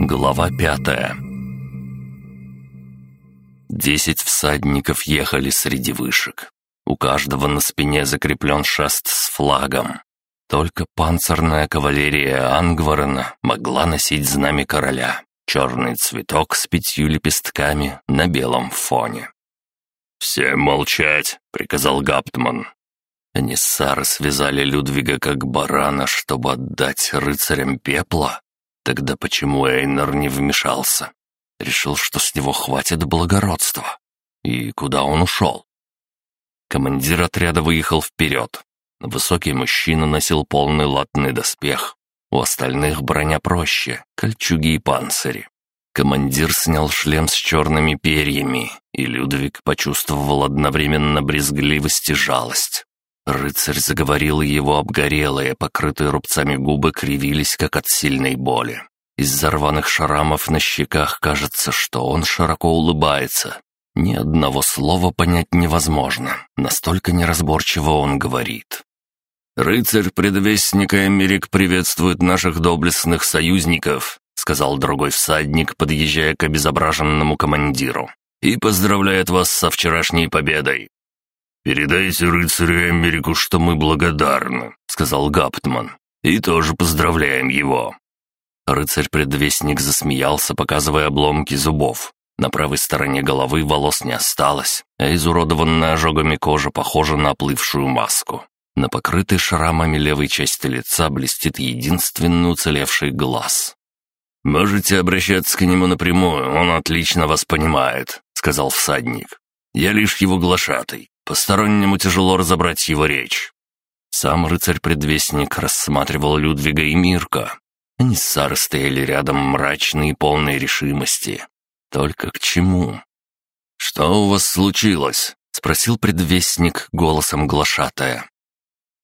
Глава пятая Десять всадников ехали среди вышек. У каждого на спине закреплен шест с флагом. Только панцирная кавалерия Ангварена могла носить знамя короля, черный цветок с пятью лепестками на белом фоне. «Всем молчать!» — приказал Гаптман. Аниссары связали Людвига как барана, чтобы отдать рыцарям пепла. Тогда почему Эйнер не вмешался? Решил, что с него хватит благородства. И куда он ушел? Командир отряда выехал вперед. Высокий мужчина носил полный латный доспех. У остальных броня проще, кольчуги и панцири. Командир снял шлем с черными перьями, и Людвиг почувствовал одновременно брезгливость и жалость. Рыцарь заговорил, его обгорелые, покрытые рубцами губы кривились, как от сильной боли. Из-за рваных шрамов на щеках кажется, что он широко улыбается. Ни одного слова понять невозможно, настолько неразборчиво он говорит. «Рыцарь-предвестник Эмерик приветствует наших доблестных союзников», сказал другой всадник, подъезжая к обезображенному командиру. «И поздравляет вас со вчерашней победой». «Передайте рыцарю Эмерику, что мы благодарны», — сказал Гаптман. «И тоже поздравляем его». Рыцарь-предвестник засмеялся, показывая обломки зубов. На правой стороне головы волос не осталось, а изуродованная ожогами кожа похожа на оплывшую маску. На покрытой шрамами левой части лица блестит единственный уцелевший глаз. «Можете обращаться к нему напрямую, он отлично вас понимает», — сказал всадник. «Я лишь его глашатый. Постороннему тяжело разобрать его речь». Сам рыцарь-предвестник рассматривал Людвига и Мирка, они с Сарой стояли рядом мрачные и полные решимости. Только к чему? «Что у вас случилось?» — спросил предвестник голосом глашатая.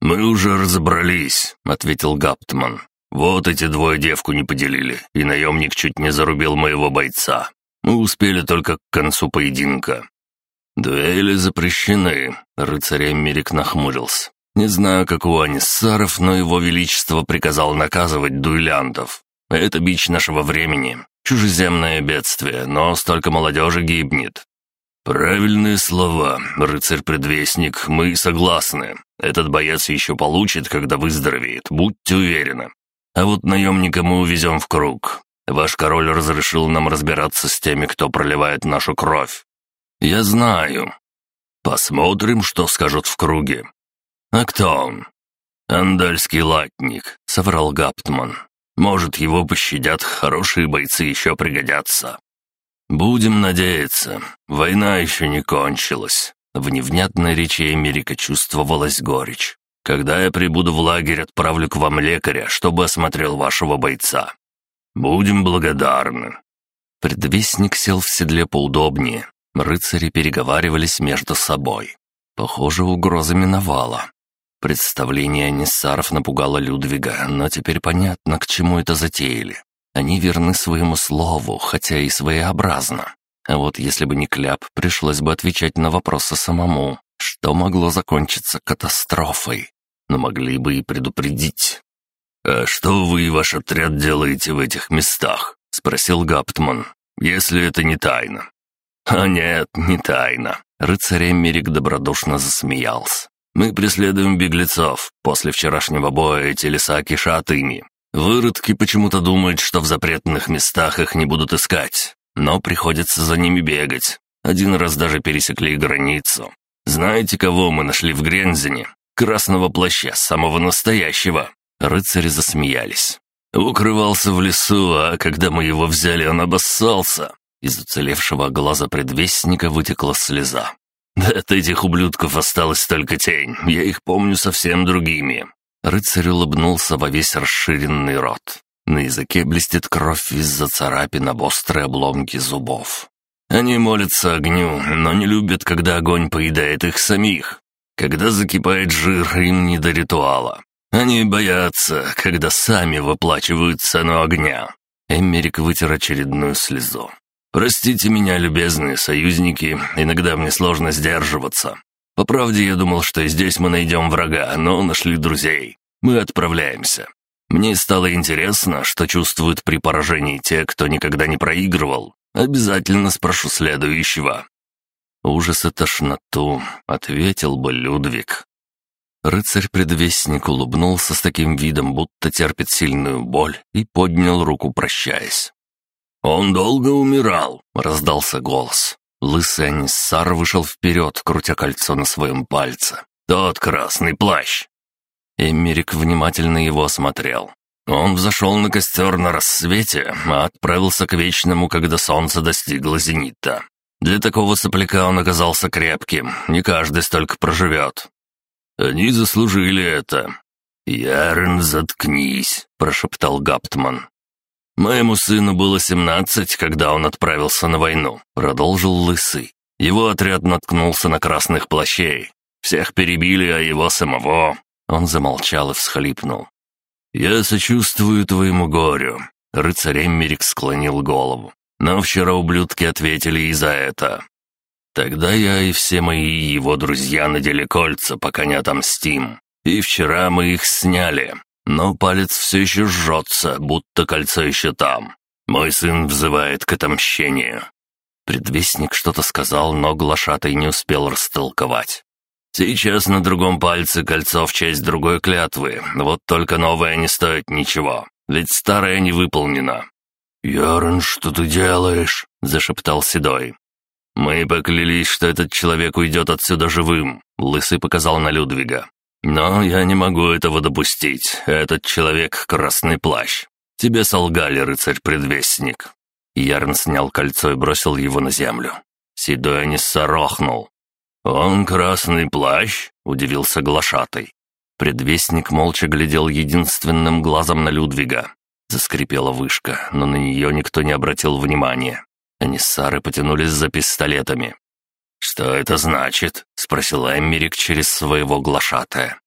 «Мы уже разобрались», — ответил Гаптман. «Вот эти двое девку не поделили, и наемник чуть не зарубил моего бойца. Мы успели только к концу поединка». «Дуэли запрещены», — рыцарь Эмерик нахмурился. Не знаю, как у Аниссаров, но его величество приказал наказывать дуэлянтов. Это бич нашего времени. Чужеземное бедствие, но столько молодежи гибнет. «Правильные слова, рыцарь-предвестник, мы согласны. Этот боец еще получит, когда выздоровеет, будьте уверены. А вот наемника мы увезем в круг. Ваш король разрешил нам разбираться с теми, кто проливает нашу кровь. Я знаю. Посмотрим, что скажут в круге. «А кто он?» «Андальский латник», — соврал Гаптман. «Может, его пощадят, хорошие бойцы еще пригодятся». «Будем надеяться. Война еще не кончилась». В невнятной речи Америка чувствовалась горечь. «Когда я прибуду в лагерь, отправлю к вам лекаря, чтобы осмотрел вашего бойца. Будем благодарны». Предвестник сел в седле поудобнее. Рыцари переговаривались между собой. Похоже, угроза миновала. Представление Ниссаров напугало Людвига, но теперь понятно, к чему это затеяли. Они верны своему слову, хотя и своеобразно. А вот если бы не кляп, пришлось бы отвечать на вопросы самому, что могло закончиться катастрофой. Но могли бы и предупредить. «А что вы и ваш отряд делаете в этих местах?» — спросил Гаптман. «Если это не тайна». «А нет, не тайна». Рыцарь Эмерик добродушно засмеялся. Мы преследуем беглецов. После вчерашнего боя эти леса кишат ими. Выродки почему-то думают, что в запретных местах их не будут искать. Но приходится за ними бегать. Один раз даже пересекли границу. Знаете, кого мы нашли в Грензене? Красного плаща, самого настоящего. Рыцари засмеялись. Укрывался в лесу, а когда мы его взяли, он обоссался. Из уцелевшего глаза предвестника вытекла слеза. Да от этих ублюдков осталась только тень, я их помню совсем другими». Рыцарь улыбнулся во весь расширенный рот. На языке блестит кровь из-за царапин об острые обломки зубов. Они молятся огню, но не любят, когда огонь поедает их самих. Когда закипает жир, им не до ритуала. Они боятся, когда сами выплачивают цену огня. Эмерик вытер очередную слезу. «Простите меня, любезные союзники, иногда мне сложно сдерживаться. По правде, я думал, что здесь мы найдем врага, но нашли друзей. Мы отправляемся. Мне стало интересно, что чувствуют при поражении те, кто никогда не проигрывал. Обязательно спрошу следующего». «Ужас и тошноту», — ответил бы Людвиг. Рыцарь-предвестник улыбнулся с таким видом, будто терпит сильную боль, и поднял руку, прощаясь. «Он долго умирал», — раздался голос. Лысый Аниссар вышел вперед, крутя кольцо на своем пальце. «Тот красный плащ!» Эмерик внимательно его осмотрел. Он взошел на костер на рассвете, а отправился к Вечному, когда солнце достигло зенита. Для такого сопляка он оказался крепким, не каждый столько проживет. Они заслужили это. «Ярн, заткнись», — прошептал Гаптман. «Моему сыну было семнадцать, когда он отправился на войну», — продолжил Лысый. Его отряд наткнулся на красных плащей. Всех перебили, а его самого...» Он замолчал и всхлипнул. «Я сочувствую твоему горю», — рыцарь Эммерик склонил голову. «Но вчера ублюдки ответили и за это. Тогда я и все мои его друзья надели кольца, пока не отомстим. И вчера мы их сняли, но палец все еще жжется, будто кольцо еще там. Мой сын взывает к отомщению». Предвестник что-то сказал, но глашатай не успел растолковать. Сейчас на другом пальце кольцо в честь другой клятвы, вот только новое не стоит ничего, ведь старое не выполнено». «Ярон, что ты делаешь?» — зашептал Седой. «Мы поклялись, что этот человек уйдет отсюда живым», — Лысый показал на Людвига. «Но я не могу этого допустить. Этот человек — красный плащ. Тебе солгали, рыцарь-предвестник». Ярн снял кольцо и бросил его на землю. Седой сорохнул. «Он красный плащ?» — удивился глашатай. Предвестник молча глядел единственным глазом на Людвига. Заскрипела вышка, но на нее никто не обратил внимания. Аниссары потянулись за пистолетами. «Что это значит?» — спросил Эммерик через своего глашатая.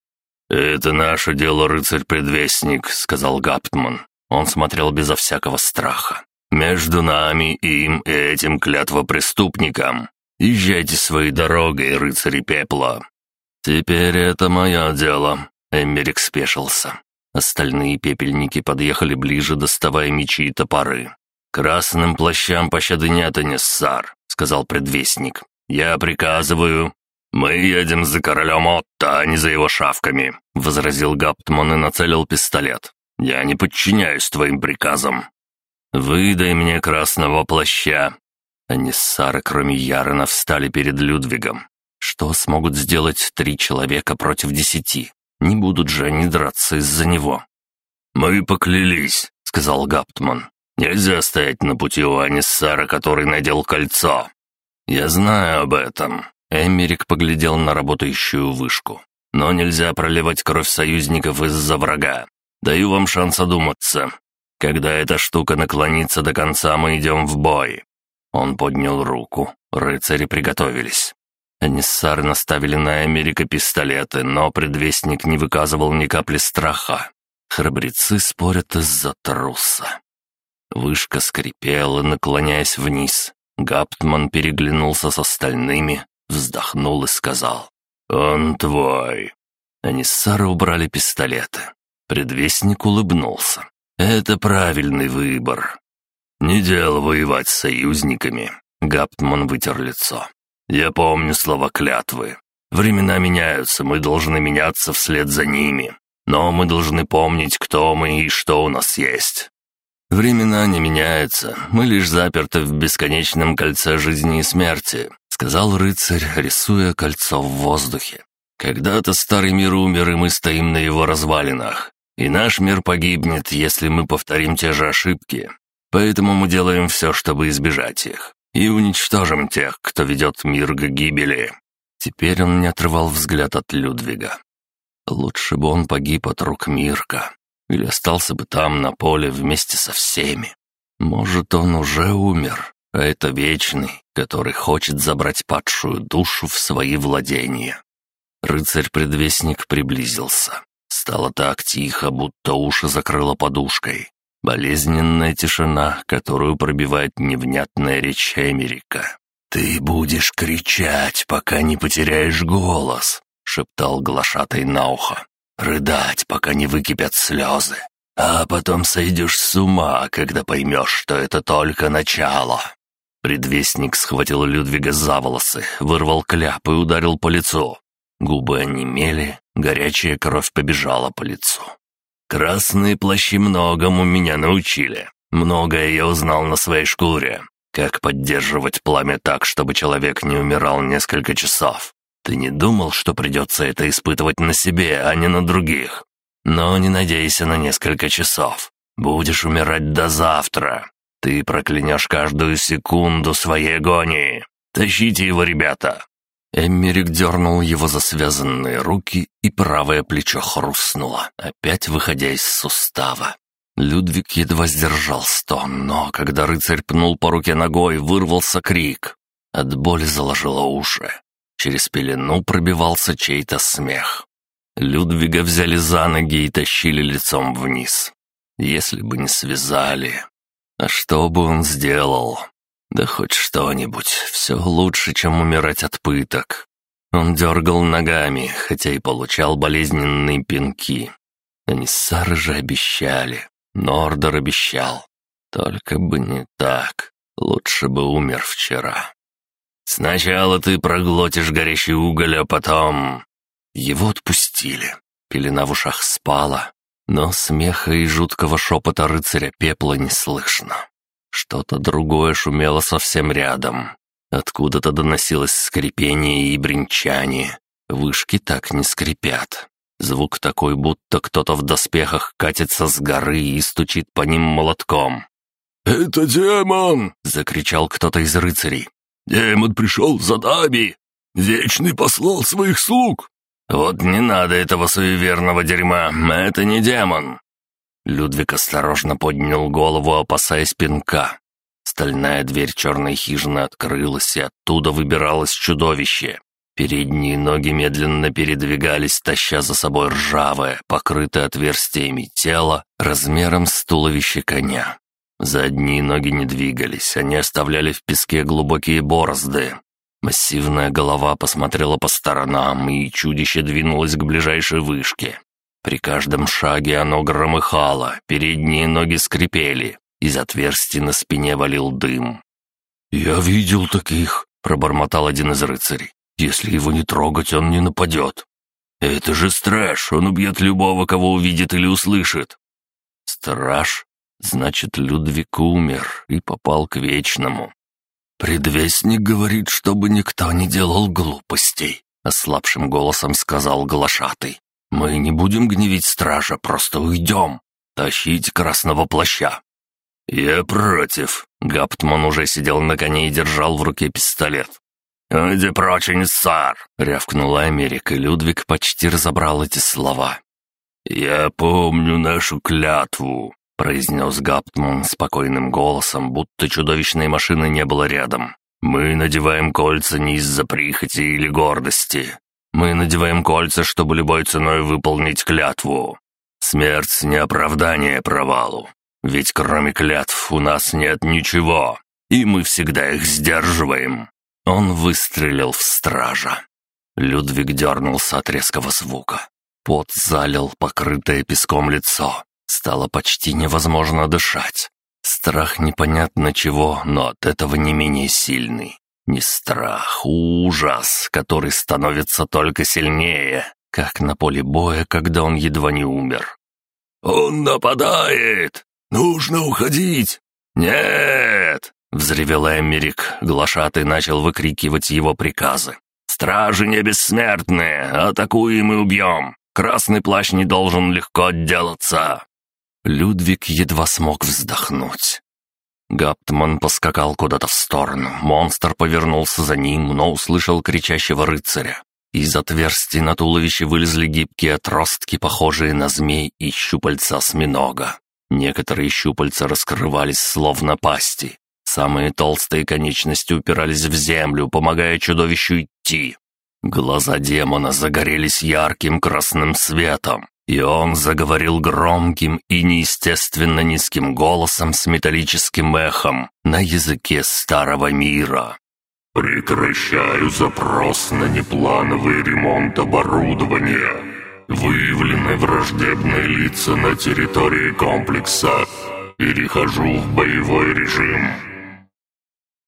«Это наше дело, рыцарь-предвестник», — сказал Гаптман. Он смотрел безо всякого страха. «Между нами, им и этим клятвопреступником Езжайте своей дорогой, рыцари пепла». «Теперь это мое дело», — Эммерик спешился. Остальные пепельники подъехали ближе, доставая мечи и топоры. «Красным плащам пощады нет, Аниссар», — сказал предвестник. «Я приказываю...» «Мы едем за королем Отто, а не за его шавками», — возразил Гаптман и нацелил пистолет. «Я не подчиняюсь твоим приказам». «Выдай мне красного плаща», Аниссары, кроме Ярена, встали перед Людвигом. Что смогут сделать три человека против десяти? Не будут же они драться из-за него. «Мы поклялись», — сказал Гаптман. «Нельзя стоять на пути у Аниссара, который надел кольцо». «Я знаю об этом». Эмерик поглядел на работающую вышку. «Но нельзя проливать кровь союзников из-за врага. Даю вам шанс одуматься. Когда эта штука наклонится до конца, мы идем в бой. Он поднял руку. Рыцари приготовились. Аниссары наставили на Америка пистолеты, но предвестник не выказывал ни капли страха. Храбрецы спорят из-за труса. Вышка скрипела, наклоняясь вниз. Гаптман переглянулся с остальными, вздохнул и сказал «Он твой». Аниссары убрали пистолеты. Предвестник улыбнулся. «Это правильный выбор. «Не дело воевать с союзниками», — Гаптман вытер лицо. «Я помню слова клятвы. Времена меняются, мы должны меняться вслед за ними. Но мы должны помнить, кто мы и что у нас есть. Времена не меняются, мы лишь заперты в бесконечном кольце жизни и смерти», — сказал рыцарь, рисуя кольцо в воздухе. «Когда-то старый мир умер, и мы стоим на его развалинах. И наш мир погибнет, если мы повторим те же ошибки. Поэтому мы делаем все, чтобы избежать их. И уничтожим тех, кто ведет мир к гибели». Теперь он не отрывал взгляд от Людвига. Лучше бы он погиб от рук Мирка. Или остался бы там, на поле, вместе со всеми. Может, он уже умер, а это Вечный, который хочет забрать падшую душу в свои владения. Рыцарь-предвестник приблизился. Стало так тихо, будто уши закрыло подушкой. Болезненная тишина, которую пробивает невнятная речь Эмерика. «Ты будешь кричать, пока не потеряешь голос», — шептал глашатай на ухо. «Рыдать, пока не выкипят слезы. А потом сойдешь с ума, когда поймешь, что это только начало». Предвестник схватил Людвига за волосы, вырвал кляп и ударил по лицу. Губы онемели, горячая кровь побежала по лицу. «Красные плащи многому меня научили. Многое я узнал на своей шкуре. Как поддерживать пламя так, чтобы человек не умирал несколько часов. Ты не думал, что придется это испытывать на себе, а не на других? Но не надейся на несколько часов. Будешь умирать до завтра. Ты проклянешь каждую секунду своей агонии. Тащите его, ребята!» Эммерик дернул его за связанные руки, и правое плечо хрустнуло, опять выходя из сустава. Людвиг едва сдержал стон, но когда рыцарь пнул по руке ногой, вырвался крик. От боли заложило уши. Через пелену пробивался чей-то смех. Людвига взяли за ноги и тащили лицом вниз. Если бы не связали. А что бы он сделал? Да хоть что-нибудь, все лучше, чем умирать от пыток. Он дергал ногами, хотя и получал болезненные пинки. Они Сары же обещали. Нордер обещал. Только бы не так. Лучше бы умер вчера. Сначала ты проглотишь горящий уголь, а потом... Его отпустили. Пелена в ушах спала, но смеха и жуткого шепота рыцаря пепла не слышно. Что-то другое шумело совсем рядом. Откуда-то доносилось скрипение и бренчание. Вышки так не скрипят. Звук такой, будто кто-то в доспехах катится с горы и стучит по ним молотком. «Это демон!» — закричал кто-то из рыцарей. «Демон пришел за нами! Вечный послал своих слуг!» «Вот не надо этого суеверного дерьма, это не демон!» Людвиг осторожно поднял голову, опасаясь пинка. Стальная дверь черной хижины открылась, и оттуда выбиралось чудовище. Передние ноги медленно передвигались, таща за собой ржавое, покрытое отверстиями тело размером с туловище коня. Задние ноги не двигались, они оставляли в песке глубокие борозды. Массивная голова посмотрела по сторонам, и чудище двинулось к ближайшей вышке. При каждом шаге оно громыхало, передние ноги скрипели, из отверстий на спине валил дым. «Я видел таких», — пробормотал один из рыцарей. Если его не трогать, он не нападет. Это же страж, он убьет любого, кого увидит или услышит. Страж? Значит, Людвиг умер и попал к Вечному. «Предвестник говорит, чтобы никто не делал глупостей», — ослабшим голосом сказал глашатый. «Мы не будем гневить стража, просто уйдем. Тащить красного плаща». «Я против». Гаптман уже сидел на коне и держал в руке пистолет. «Иди прочь, сар!» — рявкнула Америка, и Людвиг почти разобрал эти слова. «Я помню нашу клятву», — произнес Гаптман спокойным голосом, будто чудовищной машины не было рядом. «Мы надеваем кольца не из-за прихоти или гордости. Мы надеваем кольца, чтобы любой ценой выполнить клятву. Смерть — не оправдание провалу. Ведь кроме клятв у нас нет ничего, и мы всегда их сдерживаем. Он выстрелил в стража. Людвиг дернулся от резкого звука. Пот залил покрытое песком лицо. Стало почти невозможно дышать. Страх непонятно чего, но от этого не менее сильный. Не страх, ужас, который становится только сильнее, как на поле боя, когда он едва не умер. «Он нападает! Нужно уходить!» «Нет! Взревел Эмерик, глашатый начал выкрикивать его приказы. «Стражи не бессмертные! Атакуем и убьем! Красный плащ не должен легко отделаться!» Людвиг едва смог вздохнуть. Гаптман поскакал куда-то в сторону. Монстр повернулся за ним, но услышал кричащего рыцаря. Из отверстий на туловище вылезли гибкие отростки, похожие на змей и щупальца осьминога. Некоторые щупальца раскрывались словно пасти. Самые толстые конечности упирались в землю, помогая чудовищу идти. Глаза демона загорелись ярким красным светом, и он заговорил громким и неестественно низким голосом с металлическим эхом на языке старого мира. «Прекращаю запрос на неплановый ремонт оборудования. Выявлены враждебные лица на территории комплекса. Перехожу в боевой режим.